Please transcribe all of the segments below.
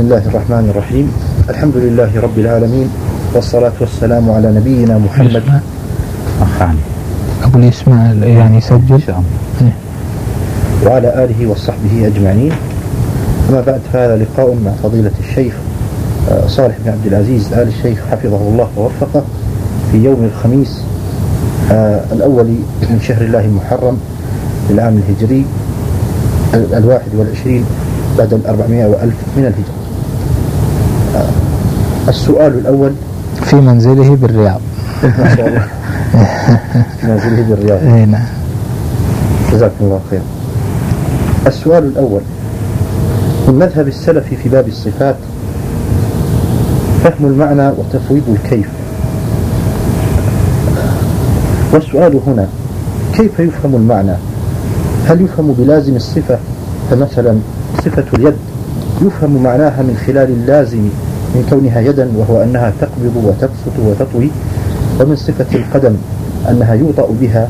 بسم الله الرحمن الرحيم. الحمد لله رب العالمين والصلاة والسلام على نبينا محمد. أخاني. أبو يسمع يعني يسجل الله. وعلى آله وصحبه أجمعين. أما بعد فهذا لقاء مع فضيلة الشيخ آه، صالح بن عبد العزيز آل الشيخ حفظه الله ووفقه في يوم الخميس آه، الأول من شهر الله المحرم للعام الهجري ال- الواحد والعشرين بعد الأربعمائة وألف من الهجرة. السؤال الأول. في منزله بالرياض. ما شاء الله. منزله بالرياض. اي نعم. جزاكم الله خير. السؤال الأول. من مذهب السلف في باب الصفات فهم المعنى وتفويض الكيف؟ والسؤال هنا كيف يفهم المعنى؟ هل يفهم بلازم الصفة؟ فمثلا صفة اليد يفهم معناها من خلال اللازم من كونها يدا وهو أنها تقبض وتبسط وتطوي ومن صفة القدم أنها يوطأ بها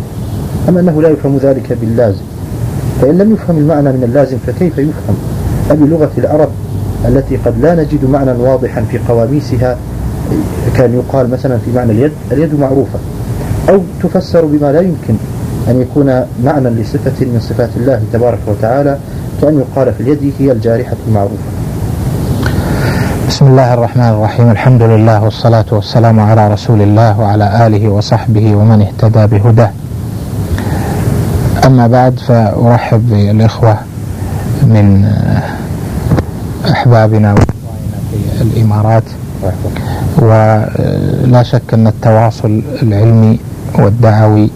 أم أنه لا يفهم ذلك باللازم فإن لم يفهم المعنى من اللازم فكيف يفهم؟ أبلغة العرب التي قد لا نجد معنى واضحا في قواميسها كان يقال مثلا في معنى اليد اليد معروفة. أو تفسر بما لا يمكن أن يكون معنى لصفة من صفات الله تبارك وتعالى كأن يقال في اليد هي الجارحة المعروفة. بسم الله الرحمن الرحيم الحمد لله والصلاة والسلام على رسول الله وعلى آله وصحبه ومن اهتدى بهداه أما بعد فأرحب بالإخوة من أحبابنا في الإمارات ولا شك أن التواصل العلمي والدعوي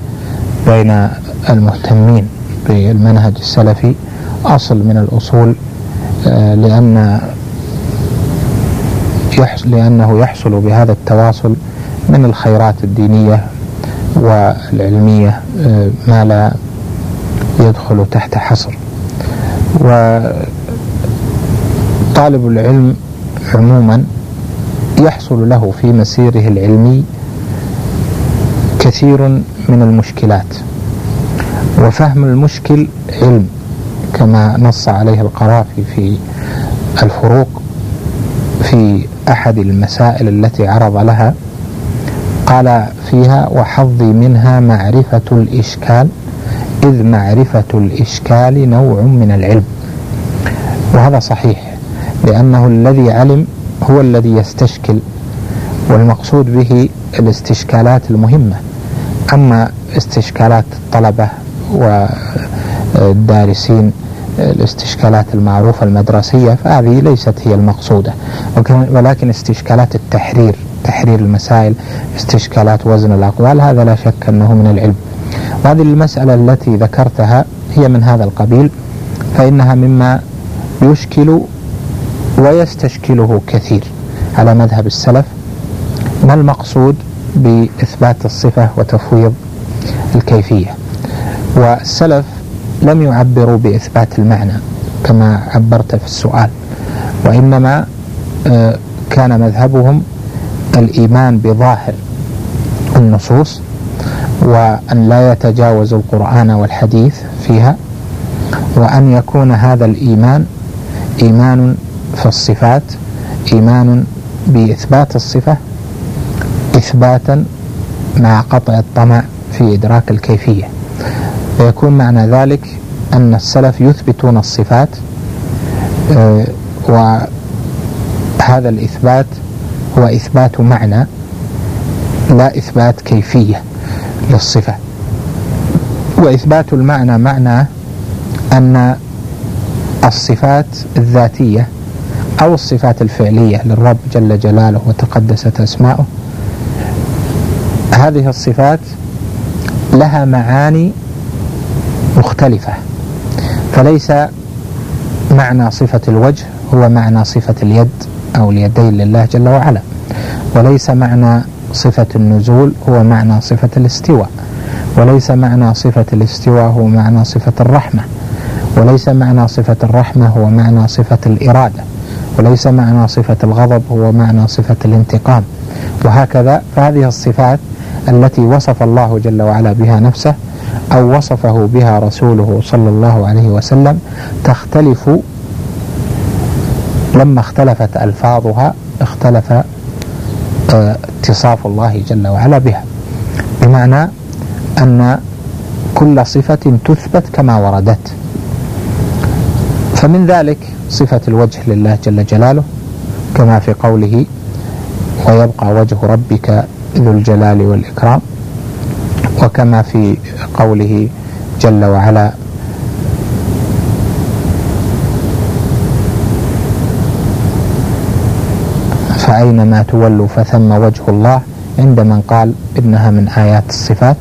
بين المهتمين بالمنهج السلفي أصل من الأصول لأن لأنه يحصل بهذا التواصل من الخيرات الدينية والعلمية آه، ما لا يدخل تحت حصر. وطالب العلم عموما يحصل له في مسيره العلمي كثير من المشكلات. وفهم المشكل علم كما نص عليه القرافي في الفروق في أحد المسائل التي عرض لها قال فيها وحظي منها معرفة الإشكال إذ معرفة الإشكال نوع من العلم. وهذا صحيح لأنه الذي علم هو الذي يستشكل والمقصود به الاستشكالات المهمة. أما استشكالات الطلبة والدارسين الاستشكالات المعروفة المدرسية فهذه ليست هي المقصودة. ولكن استشكالات التحرير تحرير المسائل استشكالات وزن الأقوال هذا لا شك أنه من العلم. وهذه المسألة التي ذكرتها هي من هذا القبيل فإنها مما يشكل ويستشكله كثير على مذهب السلف. ما المقصود بإثبات الصفة وتفويض الكيفية؟ والسلف لم يعبروا بإثبات المعنى كما عبرت في السؤال وإنما كان مذهبهم الإيمان بظاهر النصوص وأن لا يتجاوز القرآن والحديث فيها وأن يكون هذا الإيمان إيمان في الصفات إيمان بإثبات الصفة إثباتا مع قطع الطمع في إدراك الكيفية. ويكون معنى ذلك أن السلف يثبتون الصفات وهذا الإثبات هو إثبات معنى لا إثبات كيفية للصفة. وإثبات المعنى معنى أن الصفات الذاتية أو الصفات الفعلية للرب جل جلاله وتقدست أسماؤه هذه الصفات لها معاني مختلفة فليس معنى صفة الوجه هو معنى صفة اليد أو اليدين لله جل وعلا وليس معنى صفة النزول هو معنى صفة الاستواء وليس معنى صفة الاستواء هو معنى صفة الرحمة وليس معنى صفة الرحمة هو معنى صفة الإرادة وليس معنى صفة الغضب هو معنى صفة الانتقام وهكذا فهذه الصفات التي وصف الله جل وعلا بها نفسه أو وصفه بها رسوله صلى الله عليه وسلم تختلف لما اختلفت ألفاظها اختلف آه اتصاف الله جل وعلا بها. بمعنى أن كل صفة تثبت كما وردت. فمن ذلك صفة الوجه لله جل جلاله كما في قوله ويبقى وجه ربك ذو الجلال والإكرام وكما في قوله جل وعلا. فأينما تولوا فثم وجه الله عند من قال إنها من آيات الصفات.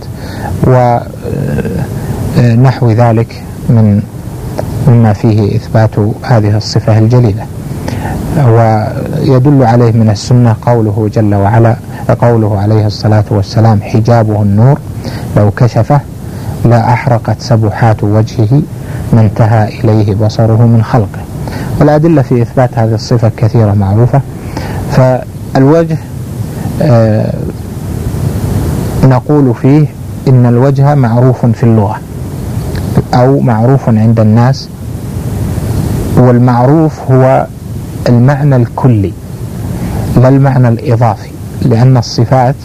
ونحو ذلك من مما فيه إثبات هذه الصفة الجليلة. ويدل عليه من السنة قوله جل وعلا قوله عليه الصلاة والسلام حجابه النور لو كشفه لا أحرقت سبحات وجهه ما انتهى إليه بصره من خلقه. والأدلة في إثبات هذه الصفة كثيرة معروفة. فالوجه آه نقول فيه إن الوجه معروف في اللغة أو معروف عند الناس والمعروف هو المعنى الكلي لا المعنى الإضافي. لأن الصفات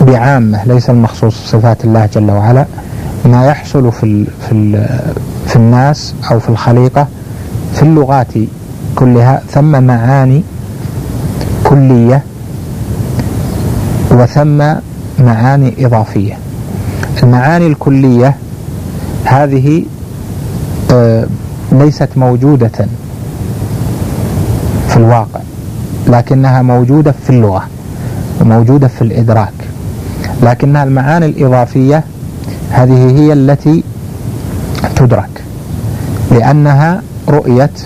بعامة ليس المخصوص صفات الله جل وعلا. ما يحصل في ال في ال في الناس أو في الخليقة في اللغات كلها ثم معاني كلية وثم معاني إضافية. المعاني الكلية هذه آه ليست موجودة في الواقع. لكنها موجودة في اللغة وموجودة في الإدراك. لكنها المعاني الإضافية هذه هي التي تدرك لأنها رؤيت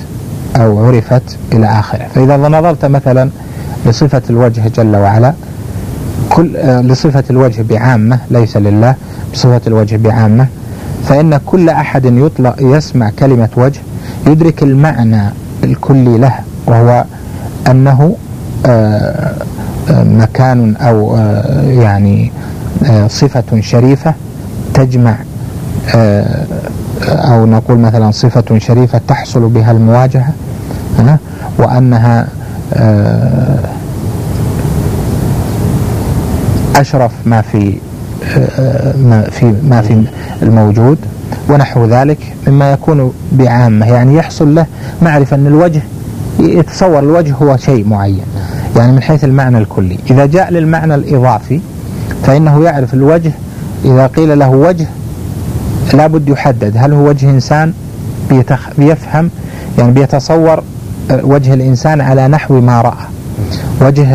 أو عرفت إلى آخره. فإذا نظرت مثلا لصفة الوجه جل وعلا كل آه لصفة الوجه بعامة ليس لله بصفة الوجه بعامة فإن كل أحد يطلق يسمع كلمة وجه يدرك المعنى الكلي لها وهو أنه آه مكان أو آه يعني صفة شريفة تجمع أو نقول مثلا صفة شريفة تحصل بها المواجهة وأنها أشرف ما في ما في ما في الموجود ونحو ذلك مما يكون بعامة يعني يحصل له معرفة أن الوجه يتصور الوجه هو شيء معين يعني من حيث المعنى الكلي. إذا جاء للمعنى الإضافي فإنه يعرف الوجه إذا قيل له وجه لابد يحدد هل هو وجه إنسان بيتخ... بيفهم يعني بيتصور وجه الإنسان على نحو ما رأى. وجه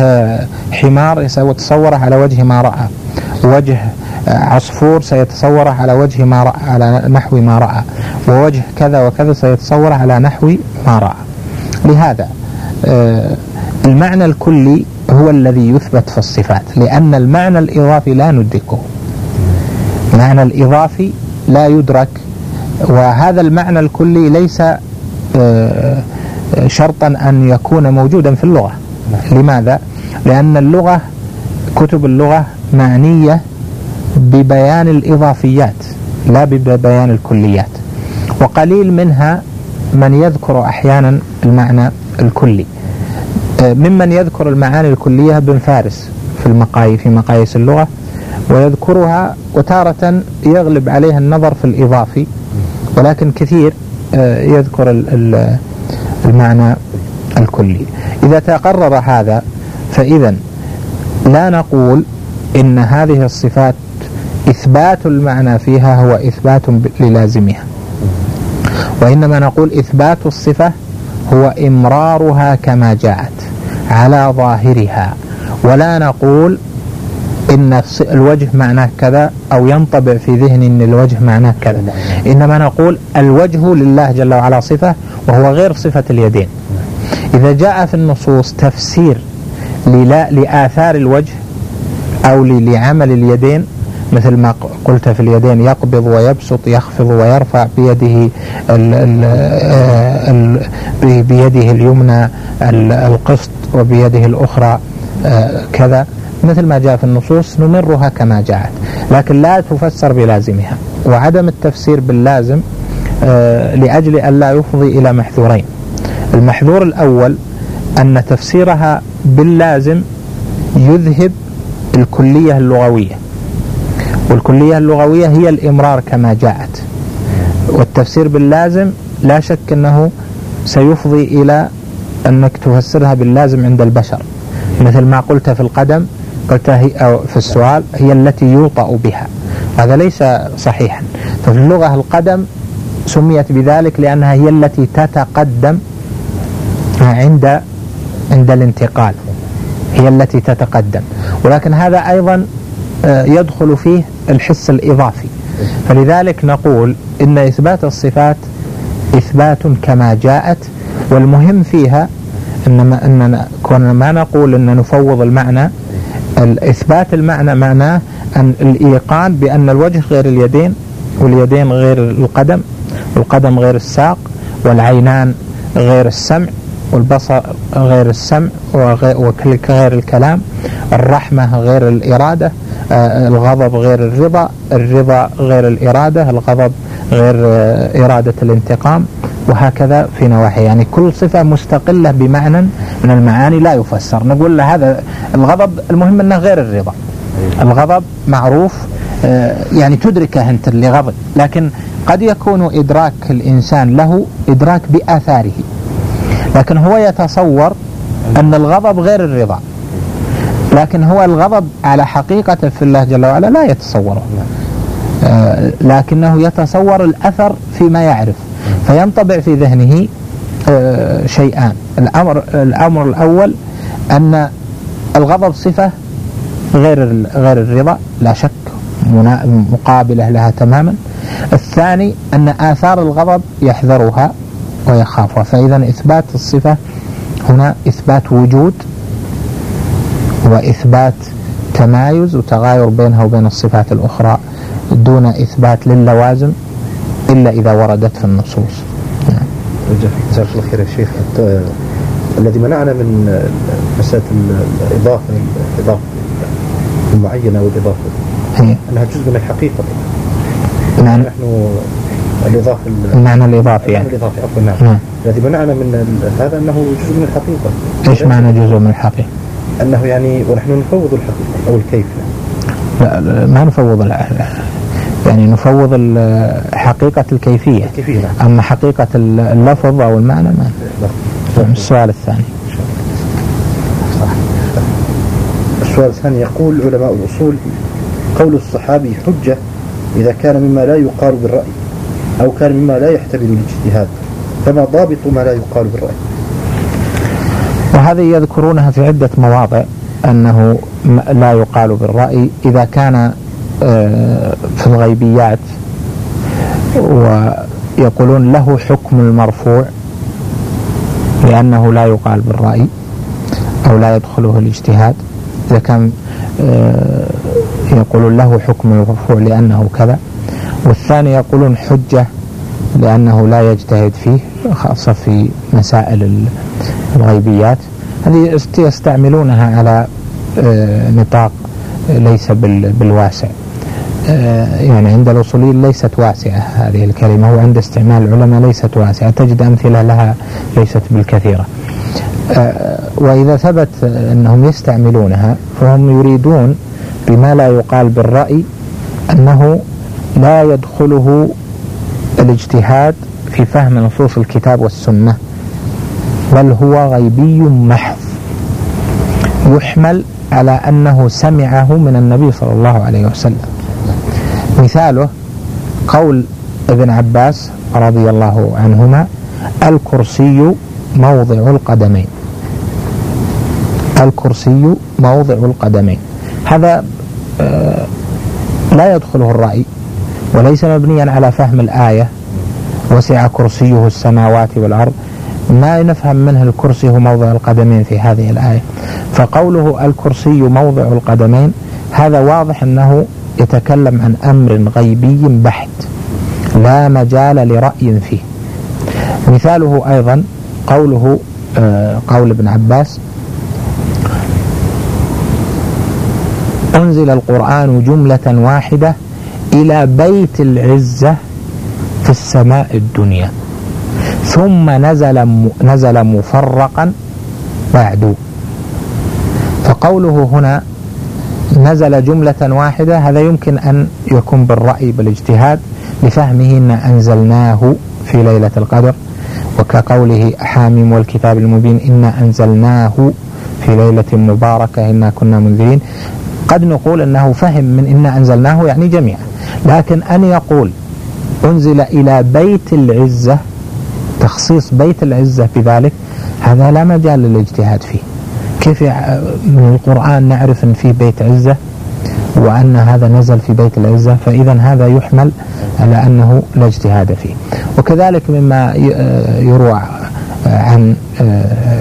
حمار سيتصوره على وجه ما رأى. وجه عصفور سيتصوره على وجه ما رأى على نحو ما رأى. ووجه كذا وكذا سيتصوره على نحو ما رأى. لهذا المعنى الكلي هو الذي يثبت في الصفات لأن المعنى الإضافي لا ندركه. المعنى الإضافي لا يدرك وهذا المعنى الكلي ليس شرطا أن يكون موجودا في اللغة. لماذا؟ لأن اللغة كتب اللغة معنية ببيان الإضافيات لا ببيان الكليات. وقليل منها من يذكر أحيانا المعنى الكلي. ممن يذكر المعاني الكلية بن فارس في المقاي في مقاييس اللغة ويذكرها وتارة يغلب عليها النظر في الإضافي ولكن كثير يذكر المعنى الكلي. إذا تقرر هذا فإذا لا نقول إن هذه الصفات إثبات المعنى فيها هو إثبات للازمها. وإنما نقول إثبات الصفة هو إمرارها كما جاءت على ظاهرها. ولا نقول إن الوجه معناه كذا أو ينطبع في ذهني أن الوجه معناه كذا. إنما نقول الوجه لله جل وعلا صفة وهو غير صفة اليدين. إذا جاء في النصوص تفسير لآثار الوجه أو لعمل اليدين مثل ما قلت في اليدين يقبض ويبسط يخفض ويرفع بيده ال ال ال بيده اليمنى القسط وبيده الأخرى كذا. مثل ما جاء في النصوص نمرها كما جاءت لكن لا تفسر بلازمها. وعدم التفسير باللازم لأجل أن لا يفضي إلى محذورين. المحذور الأول أن تفسيرها باللازم يذهب الكلية اللغوية. والكلية اللغوية هي الإمرار كما جاءت. والتفسير باللازم لا شك أنه سيفضي إلى أنك تفسرها باللازم عند البشر. مثل ما قلت في القدم قلت في السؤال هي التي يوطأ بها. هذا ليس صحيحا. ففي اللغة القدم سميت بذلك لأنها هي التي تتقدم عند عند الانتقال. هي التي تتقدم. ولكن هذا أيضا يدخل فيه الحس الإضافي. فلذلك نقول إن إثبات الصفات إثبات كما جاءت والمهم فيها إنما أننا كنا ما نقول أن نفوض المعنى الإثبات المعنى معناه أن الإيقان بأن الوجه غير اليدين واليدين غير القدم والقدم غير الساق والعينان غير السمع والبصر غير السمع وغير الكلام الرحمة غير الإرادة آه، الغضب غير الرضا الرضا غير الإرادة الغضب غير آه، إرادة الانتقام وهكذا في نواحي يعني كل صفة مستقلة بمعنى من المعاني لا يفسر. نقول له هذا الغضب المهم أنه غير الرضا. الغضب معروف آه، يعني تدركه أنت اللي غضب لكن قد يكون إدراك الإنسان له إدراك بآثاره. لكن هو يتصور أن الغضب غير الرضا. لكن هو الغضب على حقيقة في الله جل وعلا لا يتصوره. آه لكنه يتصور الأثر فيما يعرف فينطبع في ذهنه آه شيئان. الأمر, الأمر الأول أن الغضب صفة غير غير الرضا لا شك مقابلة لها تماما. الثاني أن آثار الغضب يحذرها ويخافها فإذا إثبات الصفة هنا إثبات وجود وإثبات تمايز وتغاير بينها وبين الصفات الأخرى دون إثبات للوازم إلا إذا وردت في النصوص نعم. جزاك الله خير يا شيخ الذي منعنا من مسألة الإضافة الإضافة المعينة والإضافة هي. أنها جزء من الحقيقة نعم نحن الإضافة المعنى الإضافي يعني الإضافي عفوا نعم. نعم الذي منعنا من هذا أنه جزء من الحقيقة إيش معنى جزء من الحقيقة؟ أنه يعني ونحن نفوض الحقيقة أو الكيف. لا, لا ما نفوض يعني نفوض حقيقة الكيفية. الكيفية نعم. أما حقيقة اللفظ أو المعنى ما نعم. السؤال الثاني. السؤال الثاني يقول علماء الأصول قول الصحابي حجة إذا كان مما لا يقال بالرأي أو كان مما لا يحتمل الاجتهاد فما ضابط ما لا يقال بالرأي؟ وهذه يذكرونها في عدة مواضع أنه لا يقال بالرأي إذا كان آه، في الغيبيات ويقولون له حكم المرفوع لأنه لا يقال بالرأي أو لا يدخله الاجتهاد. إذا كان آه، يقولون له حكم المرفوع لأنه كذا. والثاني يقولون حجة لأنه لا يجتهد فيه خاصة في مسائل الغيبيات. هذه يستعملونها على آه، نطاق ليس بالواسع. آه، يعني عند الأصوليين ليست واسعة هذه الكلمة وعند استعمال العلماء ليست واسعة. تجد أمثلة لها ليست بالكثيرة. آه، وإذا ثبت أنهم يستعملونها فهم يريدون بما لا يقال بالرأي أنه لا يدخله الاجتهاد في فهم نصوص الكتاب والسنة. بل هو غيبي محض. يحمل على أنه سمعه من النبي صلى الله عليه وسلم. مثاله قول ابن عباس رضي الله عنهما الكرسي موضع القدمين. الكرسي موضع القدمين. هذا آه، لا يدخله الرأي وليس مبنيا على فهم الآية. وسع كرسيه السماوات والأرض. ما نفهم منه الكرسي هو موضع القدمين في هذه الآية. فقوله الكرسي موضع القدمين هذا واضح أنه يتكلم عن أمر غيبي بحت لا مجال لرأي فيه. مثاله أيضا قوله آه، قول ابن عباس أنزل القرآن جملة واحدة إلى بيت العزة في السماء الدنيا. ثم نزل نزل مفرقا بعد فقوله هنا نزل جملة واحدة هذا يمكن أن يكون بالرأي بالاجتهاد لفهمه أن أنزلناه في ليلة القدر وكقوله حاميم والكتاب المبين إنا أنزلناه في ليلة مباركة إنا كنا منذرين. قد نقول أنه فهم من إنا أنزلناه يعني جميعا لكن أن يقول أنزل إلى بيت العزة تخصيص بيت العزة بذلك هذا لا مجال للاجتهاد فيه. كيف من القرآن نعرف أن في بيت عزة وأن هذا نزل في بيت العزة؟ فإذا هذا يحمل على أنه لا اجتهاد فيه. وكذلك مما يروى عن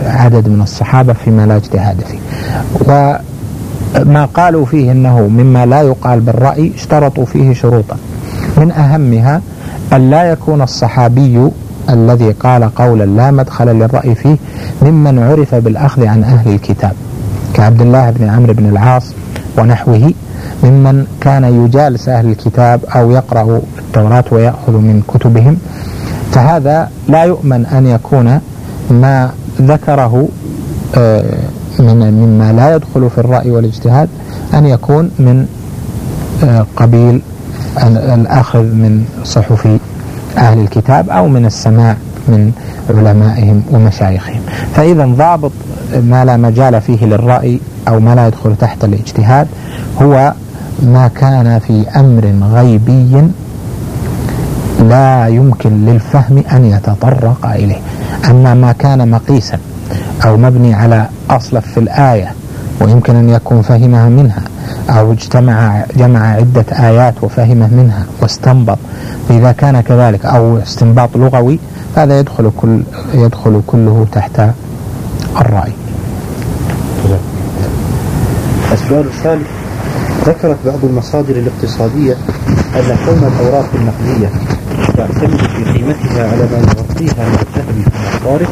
عدد من الصحابة فيما لا اجتهاد فيه. وما قالوا فيه أنه مما لا يقال بالرأي اشترطوا فيه شروطا. من أهمها أن لا يكون الصحابي الذي قال قولا لا مدخل للرأي فيه ممن عرف بالأخذ عن أهل الكتاب كعبد الله بن عمرو بن العاص ونحوه ممن كان يجالس أهل الكتاب أو يقرأ التوراة ويأخذ من كتبهم. فهذا لا يؤمن أن يكون ما ذكره آه، من مما لا يدخل في الرأي والاجتهاد أن يكون من آه، قبيل الأخذ من صحف أهل الكتاب أو من السماع من علمائهم ومشايخهم. فإذا ضابط ما لا مجال فيه للرأي أو ما لا يدخل تحت الاجتهاد هو ما كان في أمر غيبي لا يمكن للفهم أن يتطرق إليه. أما ما كان مقيسا أو مبني على أصل في الآية ويمكن أن يكون فهمها منها أو اجتمع جمع عدة آيات وفهمه منها واستنبط فإذا كان كذلك أو استنباط لغوي هذا يدخل كل يدخل كله تحت الرأي. السؤال الثالث ذكرت بعض المصادر الاقتصادية أن كون الأوراق النقدية تعتمد في قيمتها على ما يغطيها من الذهب في المصارف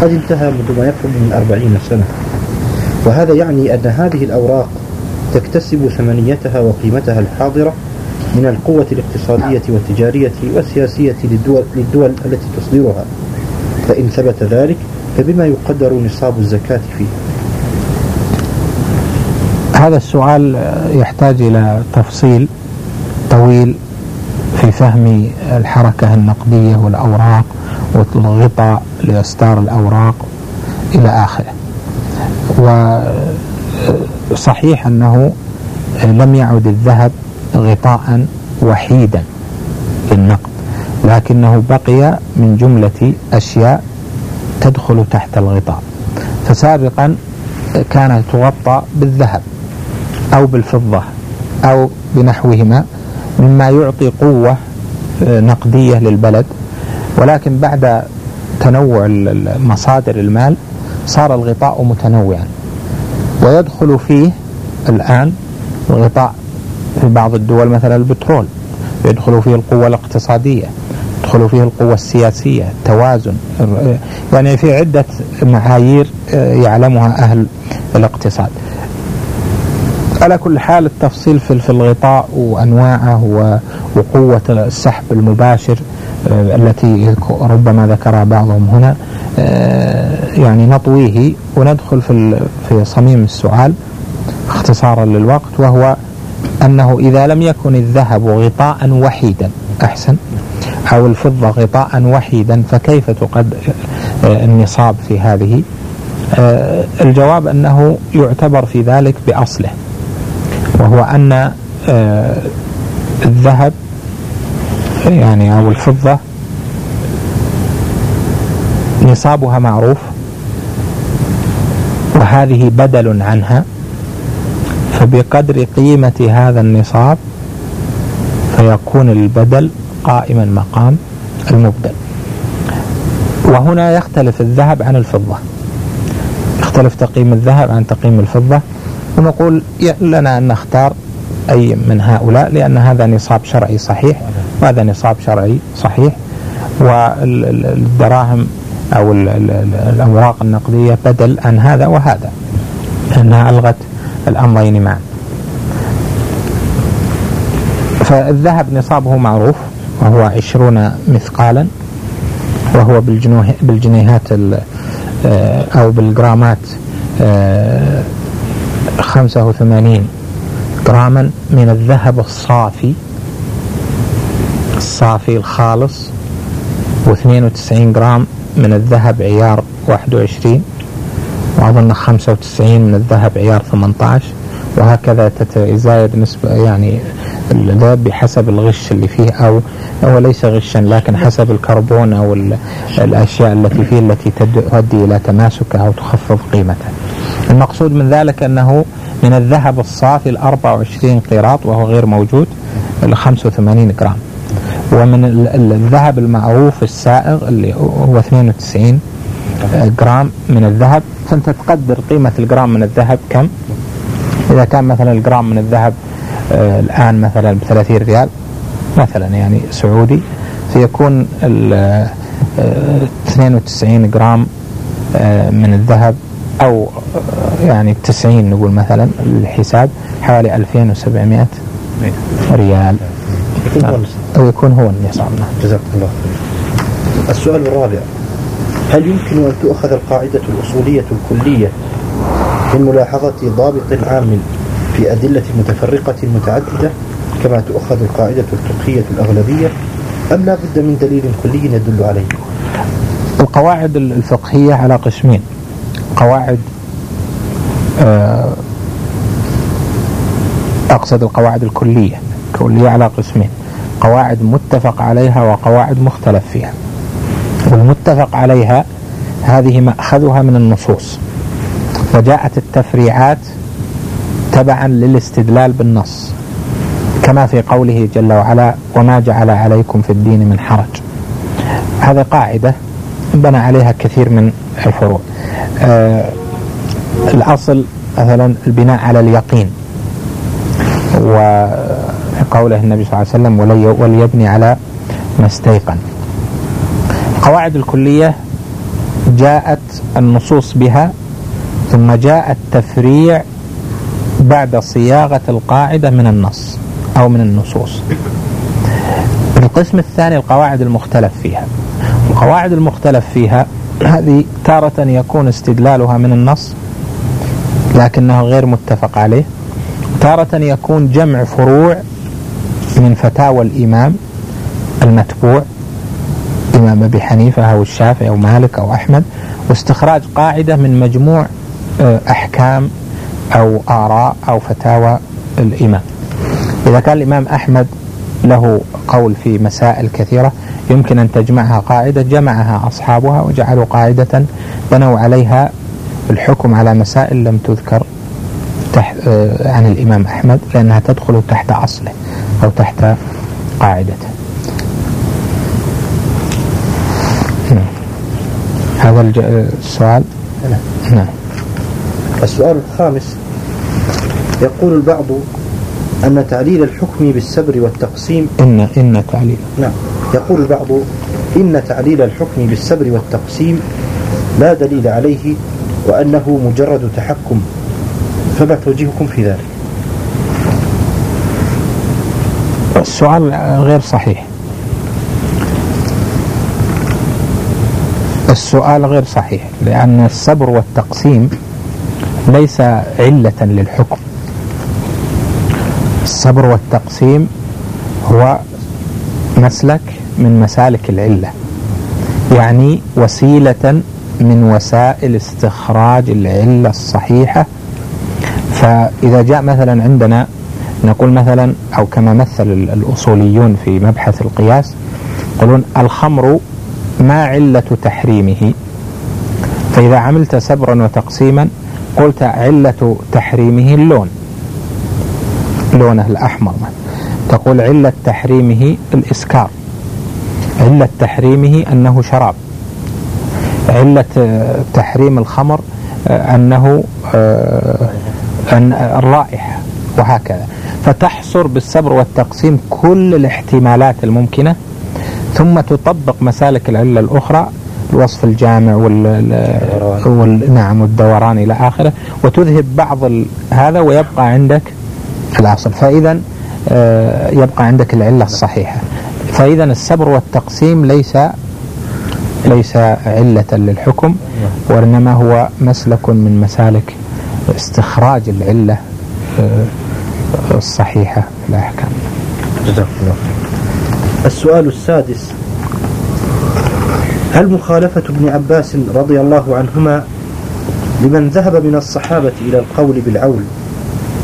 قد انتهى منذ ما يقرب من أربعين سنة وهذا يعني أن هذه الأوراق تكتسب ثمنيتها وقيمتها الحاضرة من القوة الاقتصادية والتجارية والسياسية للدول, للدول التي تصدرها. فإن ثبت ذلك فبما يقدر نصاب الزكاة فيه. هذا السؤال يحتاج إلى تفصيل طويل في فهم الحركة النقدية والأوراق والغطاء لأستار الأوراق إلى آخره. وصحيح أنه لم يعد الذهب غطاء وحيدا للنقد لكنه بقي من جملة أشياء تدخل تحت الغطاء. فسابقا كانت تغطى بالذهب أو بالفضة أو بنحوهما مما يعطي قوة نقدية للبلد. ولكن بعد تنوع مصادر المال صار الغطاء متنوعا. ويدخل فيه الآن الغطاء في بعض الدول مثلا البترول يدخل فيه القوة الاقتصادية يدخل فيه القوة السياسية التوازن يعني في عدة معايير يعلمها أهل الاقتصاد. على كل حال التفصيل في الغطاء وأنواعه وقوة السحب المباشر آه، التي ربما ذكرها بعضهم هنا آه، يعني نطويه وندخل في في صميم السؤال اختصارا للوقت وهو أنه إذا لم يكن الذهب غطاء وحيدا أحسن أو الفضة غطاء وحيدا فكيف تقد آه، النصاب في هذه؟ الجواب أنه يعتبر في ذلك بأصله وهو أن الذهب يعني أو الفضة نصابها معروف وهذه بدل عنها. فبقدر قيمة هذا النصاب فيكون البدل قائما مقام المبدل. وهنا يختلف الذهب عن الفضة. يختلف تقييم الذهب عن تقييم الفضة. ونقول لنا أن نختار أي من هؤلاء لأن هذا نصاب شرعي صحيح وهذا نصاب شرعي صحيح. والدراهم أو الأوراق النقدية بدل عن هذا وهذا لأنها ألغت الأمرين معا. فالذهب نصابه معروف وهو عشرون مثقالا وهو بالجنيهات آه، أو بالجرامات 85 آه، جراما من الذهب الصافي الصافي الخالص و92 جرام من الذهب عيار 21 وأظن 95 من الذهب عيار 18 وهكذا تتزايد نسبة يعني الذهب بحسب الغش اللي فيه أو هو ليس غشا لكن حسب الكربون أو الأشياء التي فيه التي تؤدي إلى تماسكه أو تخفض قيمته. المقصود من ذلك أنه من الذهب الصافي ال 24 قيراط وهو غير موجود ال 85 جرام. ومن الذهب المعروف السائغ اللي هو 92 جرام من الذهب. فأنت تقدر قيمة الجرام من الذهب كم؟ إذا كان مثلا الجرام من الذهب آه الآن مثلا ب 30 ريال مثلا يعني سعودي فيكون ال آه 92 جرام آه من الذهب أو آه، يعني 90 نقول مثلا الحساب حوالي 2700 ريال. يكون هو النصاب جزاكم الله خير. السؤال الرابع. هل يمكن أن تؤخذ القاعدة الأصولية الكلية من ملاحظة ضابط عام في أدلة متفرقة متعددة كما تؤخذ القاعدة الفقهية الأغلبية؟ أم لا بد من دليل كلي يدل عليه؟ القواعد الفقهية على قسمين. قواعد آه، أقصد القواعد الكلية كلية على قسمين. قواعد متفق عليها وقواعد مختلف فيها. والمتفق عليها هذه مأخذها من النصوص. وجاءت التفريعات تبعا للاستدلال بالنص كما في قوله جل وعلا وما جعل عليكم في الدين من حرج. هذه قاعدة بنى عليها كثير من الفروع. آه الأصل مثلا البناء على اليقين وقوله النبي صلى الله عليه وسلم وليبني على ما استيقن. القواعد الكلية جاءت النصوص بها ثم جاء التفريع بعد صياغة القاعدة من النص أو من النصوص. القسم الثاني القواعد المختلف فيها. القواعد المختلف فيها هذه تارة يكون استدلالها من النص لكنه غير متفق عليه. تارة يكون جمع فروع من فتاوى الإمام المتبوع إمام أبي حنيفة أو الشافعي أو مالك أو أحمد واستخراج قاعدة من مجموع آه، أحكام أو آراء أو فتاوى الإمام. إذا كان الإمام أحمد له قول في مسائل كثيرة يمكن أن تجمعها قاعدة جمعها أصحابها وجعلوا قاعدة بنوا عليها الحكم على مسائل لم تذكر آه، عن الإمام أحمد لأنها تدخل تحت أصله أو تحت قاعدته نعم. هذا السؤال. نعم. نعم. السؤال الخامس. يقول البعض أن تعليل الحكم بالسبر والتقسيم إن إن تعليل. نعم. يقول البعض إن تعليل الحكم بالسبر والتقسيم لا دليل عليه وأنه مجرد تحكم. فما توجيهكم في ذلك؟ السؤال غير صحيح. السؤال غير صحيح لأن الصبر والتقسيم ليس علة للحكم. الصبر والتقسيم هو مسلك من مسالك العلة يعني وسيلة من وسائل استخراج العلة الصحيحة. فإذا جاء مثلا عندنا نقول مثلا أو كما مثل الأصوليون في مبحث القياس يقولون الخمر ما علة تحريمه؟ فإذا عملت سبرا وتقسيما قلت علة تحريمه اللون. لونه الأحمر. تقول علة تحريمه الإسكار. علة تحريمه أنه شراب. علة تحريم الخمر أنه أن الرائحة. وهكذا. فتحصر بالصبر والتقسيم كل الاحتمالات الممكنة. ثم تطبق مسالك العلة الأخرى الوصف الجامع وال, وال... نعم والدوران إلى آخره. وتذهب بعض ال... هذا ويبقى عندك الأصل. فإذا آه، يبقى عندك العلة الصحيحة. فإذا الصبر والتقسيم ليس ليس علة للحكم وإنما هو مسلك من مسالك استخراج العلة آه، الصحيحة في الأحكام. جزاكم الله السؤال السادس. هل مخالفة ابن عباس رضي الله عنهما لمن ذهب من الصحابة إلى القول بالعول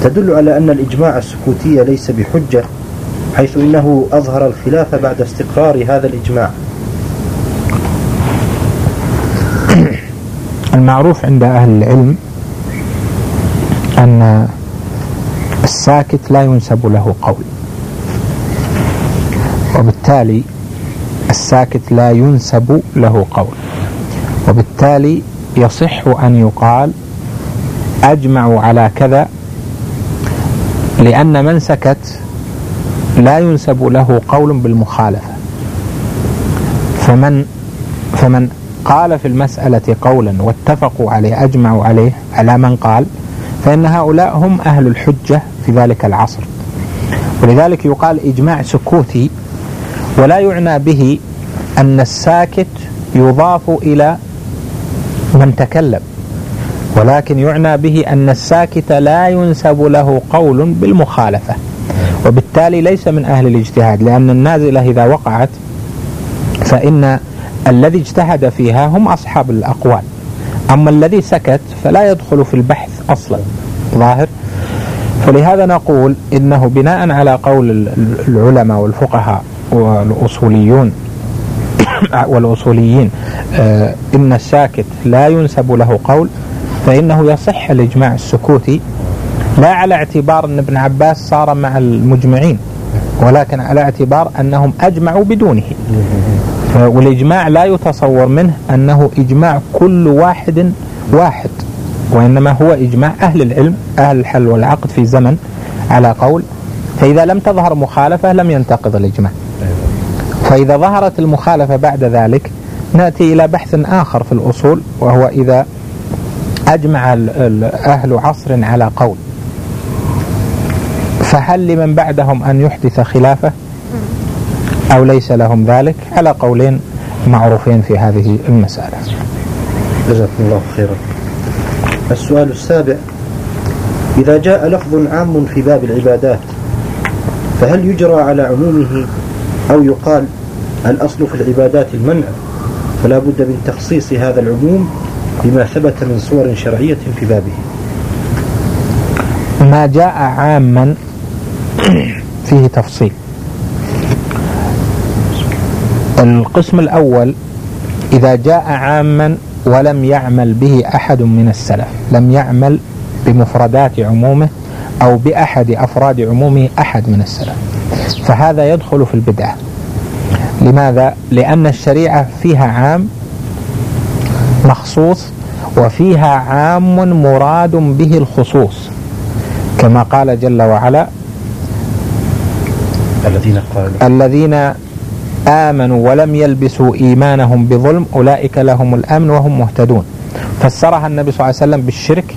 تدل على أن الإجماع السكوتي ليس بحجة حيث إنه أظهر الخلاف بعد استقرار هذا الإجماع؟ المعروف عند أهل العلم أن الساكت لا ينسب له قول. وبالتالي الساكت لا ينسب له قول. وبالتالي يصح أن يقال أجمعوا على كذا لأن من سكت لا ينسب له قول بالمخالفة. فمن فمن قال في المسألة قولا واتفقوا عليه أجمعوا عليه على من قال فإن هؤلاء هم أهل الحجة في ذلك العصر. ولذلك يقال إجماع سكوتي ولا يعنى به أن الساكت يضاف إلى من تكلم. ولكن يعنى به أن الساكت لا ينسب له قول بالمخالفة. وبالتالي ليس من أهل الاجتهاد لأن النازلة إذا وقعت فإن الذي اجتهد فيها هم أصحاب الأقوال. أما الذي سكت فلا يدخل في البحث أصلا. ظاهر؟ فلهذا نقول إنه بناء على قول العلماء والفقهاء والأصوليون. والأصوليين. آه، إن الساكت لا ينسب له قول فإنه يصح الإجماع السكوتي. لا على اعتبار أن ابن عباس صار مع المجمعين ولكن على اعتبار أنهم أجمعوا بدونه. والإجماع لا يتصور منه أنه إجماع كل واحد واحد وإنما هو إجماع أهل العلم أهل الحل والعقد في زمن على قول. فإذا لم تظهر مخالفة لم ينتقض الإجماع. فإذا ظهرت المخالفة بعد ذلك نأتي إلى بحث آخر في الأصول وهو إذا أجمع أهل عصر على قول. فهل لمن بعدهم أن يحدث خلافة؟ أو ليس لهم ذلك؟ على قولين معروفين في هذه المسألة. جزاكم الله خيرا. السؤال السابع. إذا جاء لفظ عام في باب العبادات فهل يجرى على عمومه أو يقال الأصل في العبادات المنع فلا بد من تخصيص هذا العموم بما ثبت من صور شرعية في بابه. ما جاء عاما فيه تفصيل. القسم الأول إذا جاء عاما ولم يعمل به أحد من السلف لم يعمل بمفردات عمومه أو بأحد أفراد عمومه أحد من السلف. فهذا يدخل في البدعة لماذا؟ لأن الشريعة فيها عام مخصوص وفيها عام مراد به الخصوص. كما قال جل وعلا الذين قالوا. الذين آمنوا ولم يلبسوا إيمانهم بظلم أولئك لهم الأمن وهم مهتدون. فسرها النبي صلى الله عليه وسلم بالشرك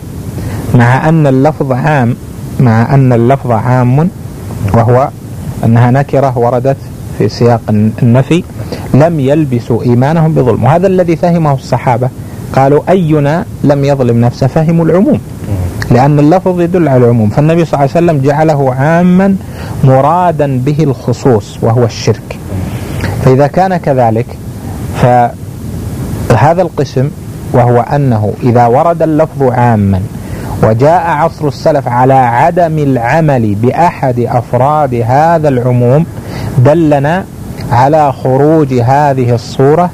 مع أن اللفظ عام مع أن اللفظ عام وهو أنها نكرة وردت في سياق النفي لم يلبسوا إيمانهم بظلم. وهذا الذي فهمه الصحابة. قالوا أينا لم يظلم نفسه؟ فهموا العموم. لأن اللفظ يدل على العموم. فالنبي صلى الله عليه وسلم جعله عاما مرادا به الخصوص وهو الشرك. فإذا كان كذلك فهذا القسم وهو أنه إذا ورد اللفظ عاما وجاء عصر السلف على عدم العمل بأحد أفراد هذا العموم دلنا على خروج هذه الصورة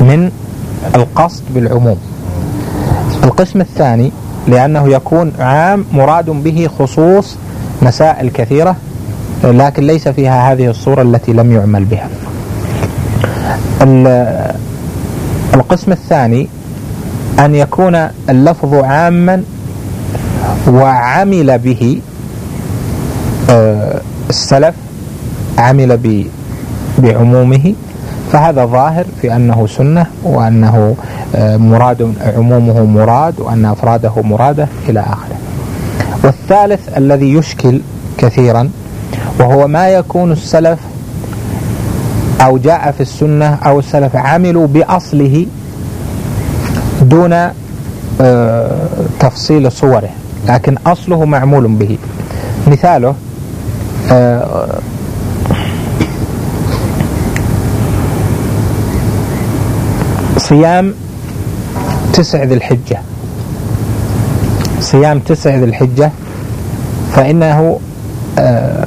من القصد بالعموم. القسم الثاني لأنه يكون عام مراد به خصوص مسائل كثيرة لكن ليس فيها هذه الصورة التي لم يعمل بها. القسم الثاني أن يكون اللفظ عاما وعمل به آه، السلف عمل بعمومه فهذا ظاهر في أنه سنة وأنه آه، مراد عمومه مراد وأن أفراده مرادة إلى آخره. والثالث الذي يشكل كثيرا وهو ما يكون السلف أو جاء في السنة أو السلف عملوا بأصله دون آه، تفصيل صوره. لكن أصله معمول به. مثاله آه، صيام تسع ذي الحجة. صيام تسع ذي الحجة فإنه آه،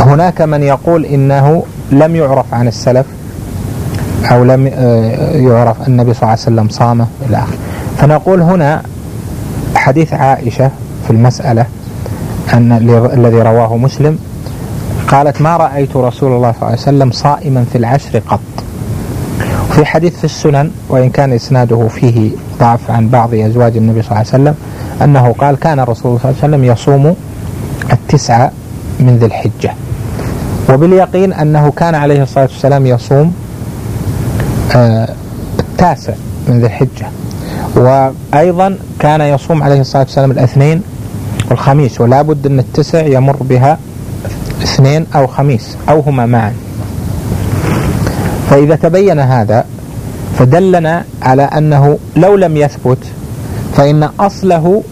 هناك من يقول إنه لم يعرف عن السلف أو لم آه، يعرف النبي صلى الله عليه وسلم صامه إلى آخره. فنقول هنا حديث عائشة في المسألة أن الذي رواه مسلم قالت ما رأيت رسول الله صلى الله عليه وسلم صائما في العشر قط. في حديث في السنن وإن كان إسناده فيه ضعف عن بعض أزواج النبي صلى الله عليه وسلم أنه قال كان الرسول صلى الله عليه وسلم يصوم التسعة من ذي الحجة. وباليقين أنه كان عليه الصلاة والسلام يصوم آه التاسع من ذي الحجة. وأيضا كان يصوم عليه الصلاة والسلام الاثنين والخميس ولا بد أن التسع يمر بها اثنين أو خميس أو هما معا. فإذا تبين هذا فدلنا على أنه لو لم يثبت فإن أصله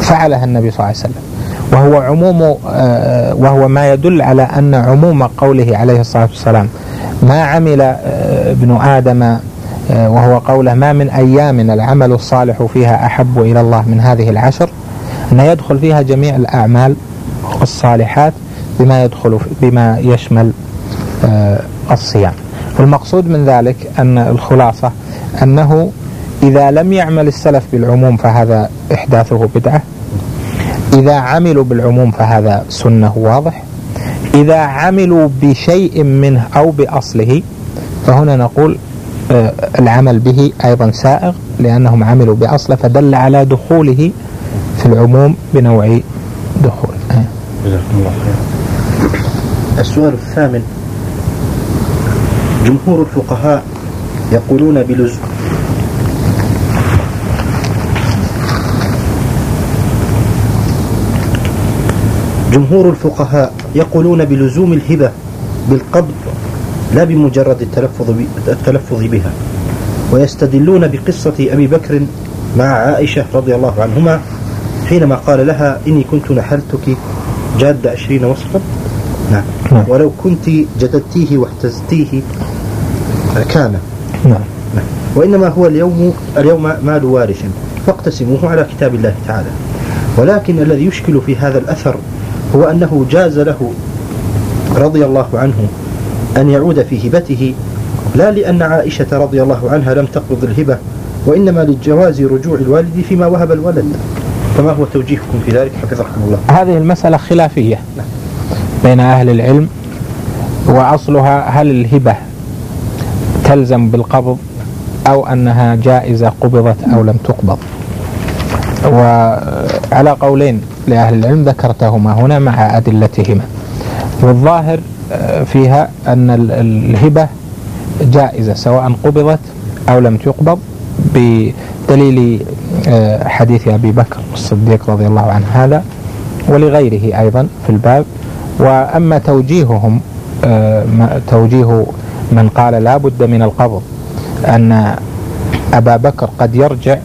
فعلها النبي صلى الله عليه وسلم. وهو عموم آه، وهو ما يدل على أن عموم قوله عليه الصلاة والسلام ما عمل آه، ابن آدم وهو قوله ما من أيام العمل الصالح فيها أحب إلى الله من هذه العشر. أن يدخل فيها جميع الأعمال الصالحات بما يدخل بما يشمل الصيام. والمقصود من ذلك أن الخلاصة أنه إذا لم يعمل السلف بالعموم فهذا إحداثه بدعة. إذا عملوا بالعموم فهذا سنة واضح. إذا عملوا بشيء منه أو بأصله فهنا نقول آه، العمل به أيضا سائغ لأنهم عملوا بأصله فدل على دخوله في العموم بنوع دخول. جزاكم الله السؤال الثامن. جمهور الفقهاء يقولون بلزوم. جمهور الفقهاء يقولون بلزوم الهبة بالقبض لا بمجرد التلفظ التلفظ بها. ويستدلون بقصة أبي بكر مع عائشة رضي الله عنهما حينما قال لها إني كنت نحلتك جاد عشرين وصفا. نعم. نعم. ولو كنت جددتيه واحتزتيه كان. نعم. نعم. وإنما هو اليوم اليوم مال وارث. فاقتسموه على كتاب الله تعالى. ولكن الذي يشكل في هذا الأثر هو أنه جاز له رضي الله عنه أن يعود في هبته لا لأن عائشة رضي الله عنها لم تقبض الهبة وإنما لجواز رجوع الوالد فيما وهب الولد. فما هو توجيهكم في ذلك؟ حفظكم الله. هذه المسألة خلافية. بين أهل العلم وأصلها هل الهبة تلزم بالقبض أو أنها جائزة قبضت أو لم تقبض؟ وعلى قولين لأهل العلم ذكرتهما هنا مع أدلتهما. والظاهر فيها أن الهبة جائزة سواء قبضت أو لم تقبض بدليل آه، حديث أبي بكر الصديق رضي الله عنه هذا ولغيره أيضا في الباب. وأما توجيههم آه، توجيه من قال لا بد من القبض أن أبا بكر قد يرجع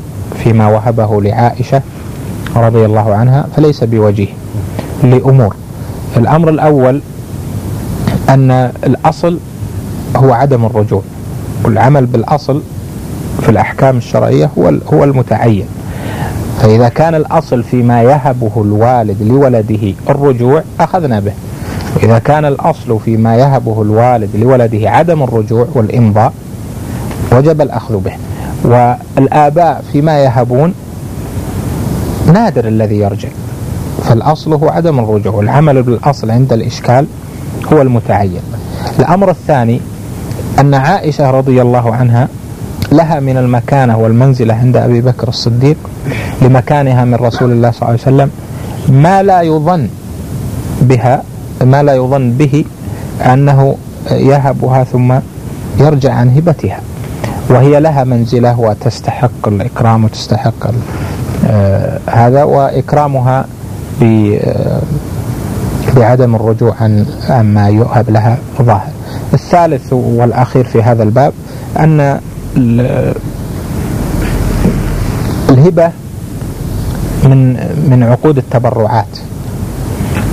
فيما وهبه لعائشة رضي الله عنها فليس بوجيه لأمور. الأمر الأول أن الأصل هو عدم الرجوع. والعمل بالأصل في الأحكام الشرعية هو هو المتعين. فإذا كان الأصل فيما يهبه الوالد لولده الرجوع أخذنا به. وإذا كان الأصل فيما يهبه الوالد لولده عدم الرجوع والإمضاء وجب الأخذ به. والآباء فيما يهبون نادر الذي يرجع. فالأصل هو عدم الرجوع. والعمل بالأصل عند الإشكال هو المتعين. الأمر الثاني أن عائشة رضي الله عنها لها من المكانة والمنزلة عند أبي بكر الصديق لمكانها من رسول الله صلى الله عليه وسلم ما لا يظن بها ما لا يظن به أنه يهبها ثم يرجع عن هبتها. وهي لها منزلة وتستحق الإكرام وتستحق آه هذا وإكرامها بعدم الرجوع عن عما يؤهب لها ظاهر الثالث والأخير في هذا الباب أن الهبة من من عقود التبرعات.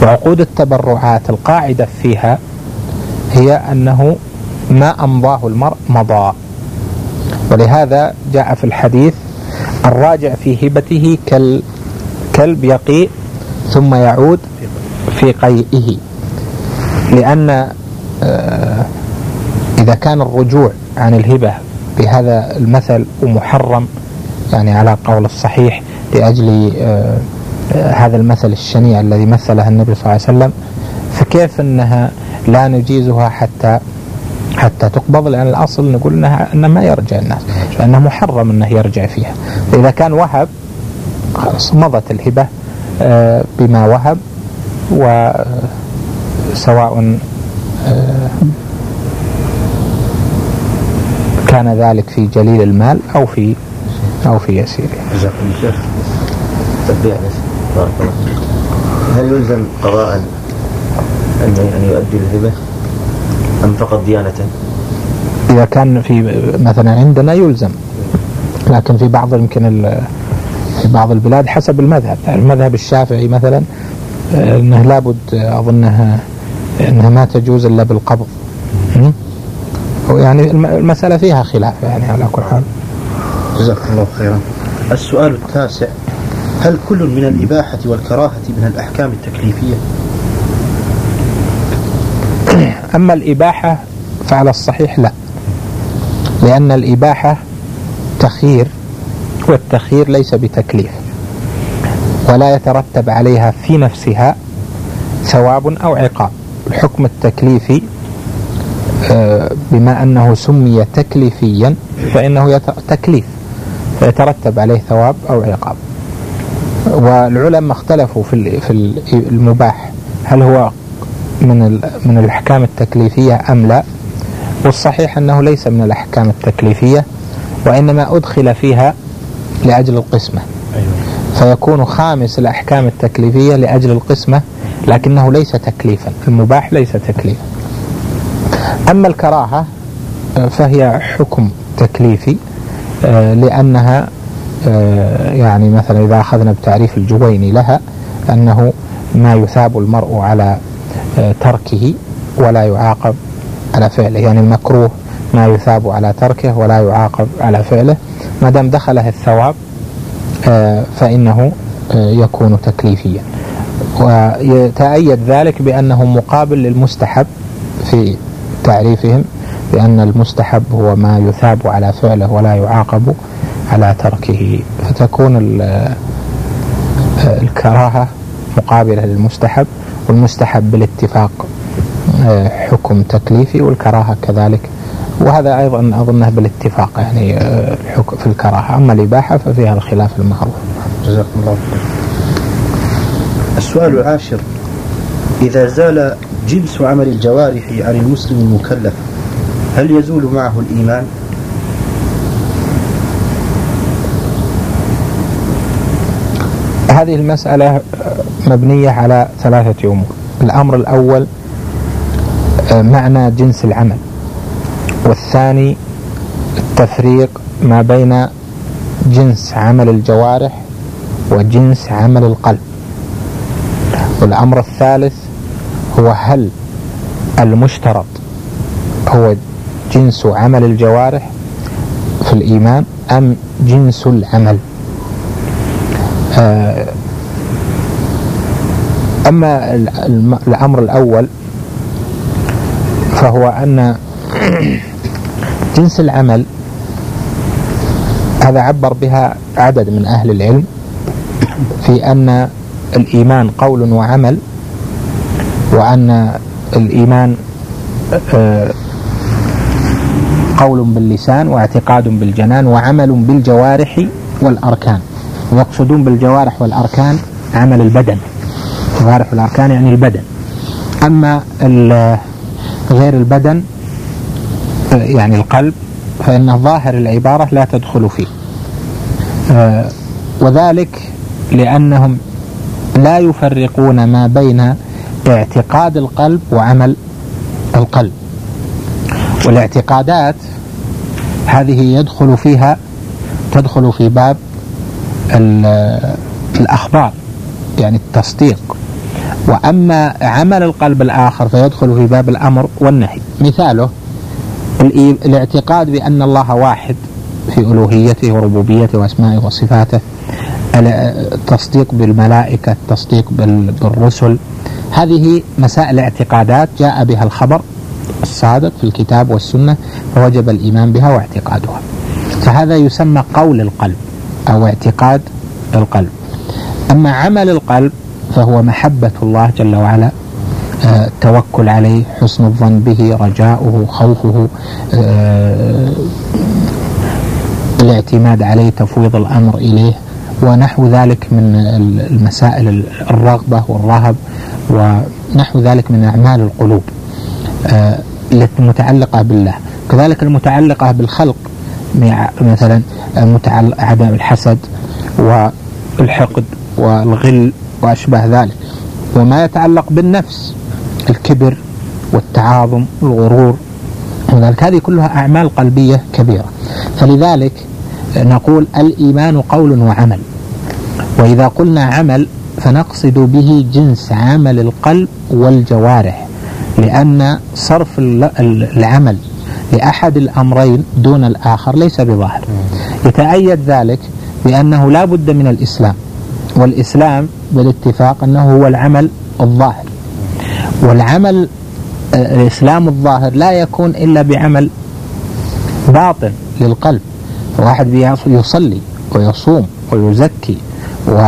وعقود التبرعات القاعدة فيها هي أنه ما أمضاه المرء مضى. ولهذا جاء في الحديث الراجع في هبته كالكلب يقيء ثم يعود في قيئه. لأن آه، إذا كان الرجوع عن الهبة بهذا المثل ومحرم يعني على قول الصحيح لأجل آه، آه، هذا المثل الشنيع الذي مثله النبي صلى الله عليه وسلم فكيف أنها لا نجيزها حتى حتى تقبض؟ لأن الأصل نقول أنها أنه ما يرجع الناس لأنه محرم أنه يرجع فيها. فإذا كان وهب خلاص مضت الهبة بما وهب وسواء كان ذلك في جليل المال أو في أو في يسيره جزاكم الله خير. تبيع بارك الله هل يلزم قضاء أن يعني يؤدي الهبة؟ أم فقط ديانة؟ إذا كان في مثلا عندنا يلزم لكن في بعض يمكن في بعض البلاد حسب المذهب. المذهب الشافعي مثلا انه لابد اظنها إنها ما تجوز إلا بالقبض. يعني المسألة فيها خلاف يعني على كل حال. جزاكم الله خيرا. السؤال التاسع هل كل من الإباحة والكراهة من الأحكام التكليفية؟ أما الإباحة فعلى الصحيح لا. لأن الإباحة تخيير والتخيير ليس بتكليف. ولا يترتب عليها في نفسها ثواب أو عقاب. الحكم التكليفي آه، بما أنه سمي تكليفيا فإنه تكليف فيترتب عليه ثواب أو عقاب. والعلماء اختلفوا في في المباح هل هو من من الأحكام التكليفية أم لا؟ والصحيح أنه ليس من الأحكام التكليفية وإنما أدخل فيها لأجل القسمة. فيكون خامس الأحكام التكليفية لأجل القسمة لكنه ليس تكليفا المباح ليس تكليفا. أما الكراهة آه، فهي حكم تكليفي آه، لأنها آه، يعني مثلا إذا أخذنا بتعريف الجويني لها أنه ما يثاب المرء على تركه ولا يعاقب على فعله. يعني المكروه ما يثاب على تركه ولا يعاقب على فعله. ما دام دخله الثواب فإنه يكون تكليفيا. ويتأيد ذلك بأنه مقابل للمستحب في تعريفهم بأن المستحب هو ما يثاب على فعله ولا يعاقب على تركه. فتكون الكراهة مقابلة للمستحب والمستحب بالاتفاق آه، حكم تكليفي والكراهة كذلك وهذا أيضا أظنه بالاتفاق يعني آه، في الكراهة. أما الإباحة ففيها الخلاف المعروف. جزاكم الله خير السؤال العاشر. إذا زال جنس عمل الجوارح عن المسلم المكلف هل يزول معه الإيمان؟ هذه المسألة مبنية على ثلاثة أمور. الأمر الأول معنى جنس العمل. والثاني التفريق ما بين جنس عمل الجوارح وجنس عمل القلب. والأمر الثالث هو هل المشترط هو جنس عمل الجوارح في الإيمان أم جنس العمل؟ آه، أما الأمر الأول فهو أن جنس العمل هذا عبر بها عدد من أهل العلم في أن الإيمان قول وعمل وأن الإيمان آه، قول باللسان واعتقاد بالجنان وعمل بالجوارح والأركان. ويقصدون بالجوارح والأركان عمل البدن. الجوارح والأركان يعني البدن. أما غير البدن يعني القلب فإن ظاهر العبارة لا تدخل فيه. آه، وذلك لأنهم لا يفرقون ما بين اعتقاد القلب وعمل القلب. والاعتقادات هذه يدخل فيها تدخل في باب الأخبار يعني التصديق. وأما عمل القلب الآخر فيدخل في باب الأمر والنهي. مثاله الاعتقاد بأن الله واحد في ألوهيته وربوبيته وأسمائه وصفاته التصديق بالملائكة التصديق بالرسل. هذه مسائل اعتقادات جاء بها الخبر الصادق في الكتاب والسنة فوجب الإيمان بها واعتقادها. فهذا يسمى قول القلب أو اعتقاد القلب. أما عمل القلب فهو محبة الله جل وعلا. التوكل عليه حسن الظن به رجاؤه خوفه آه، الاعتماد عليه تفويض الأمر إليه ونحو ذلك من المسائل الرغبة والرهب ونحو ذلك من أعمال القلوب آه، المتعلقة بالله. كذلك المتعلقة بالخلق مثلا عدم الحسد والحقد والغل وأشبه ذلك. وما يتعلق بالنفس الكبر والتعاظم والغرور وذلك هذه كلها أعمال قلبية كبيرة. فلذلك نقول الإيمان قول وعمل. وإذا قلنا عمل فنقصد به جنس عمل القلب والجوارح لأن صرف العمل لأحد الأمرين دون الآخر ليس بظاهر. يتأيد ذلك بأنه لا بد من الإسلام والإسلام بالاتفاق أنه هو العمل الظاهر. والعمل الإسلام الظاهر لا يكون إلا بعمل باطن للقلب. واحد يصلي ويصوم ويزكي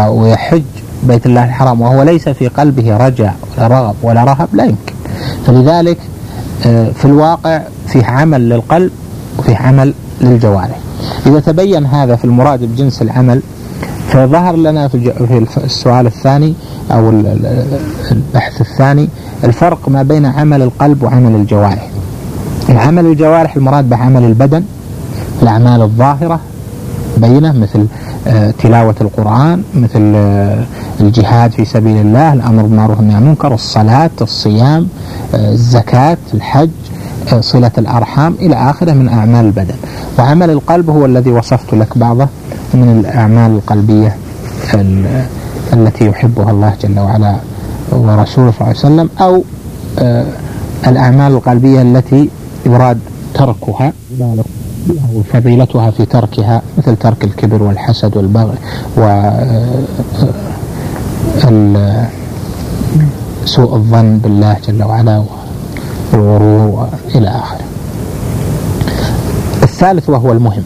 ويحج بيت الله الحرام وهو ليس في قلبه رجاء ولا رغب ولا رهب لا يمكن. فلذلك آه، في الواقع فيه عمل للقلب وفيه عمل للجوارح. إذا تبين هذا في المراد بجنس العمل فظهر لنا في السؤال الثاني أو البحث الثاني الفرق ما بين عمل القلب وعمل الجوارح. عمل الجوارح المراد بعمل البدن الأعمال الظاهرة بينة مثل آه، تلاوة القرآن مثل آه، الجهاد في سبيل الله الأمر بالمعروف والنهي عن المنكر الصلاة الصيام آه، الزكاة الحج صلة الأرحام إلى آخره من أعمال البدن. وعمل القلب هو الذي وصفت لك بعضه من الأعمال القلبية التي يحبها الله جل وعلا. ورسوله صلى الله عليه وسلم أو الأعمال القلبية التي يراد تركها وفضيلتها في تركها مثل ترك الكبر والحسد والبغي و سوء الظن بالله جل وعلا والغرور إلى آخره. الثالث وهو المهم.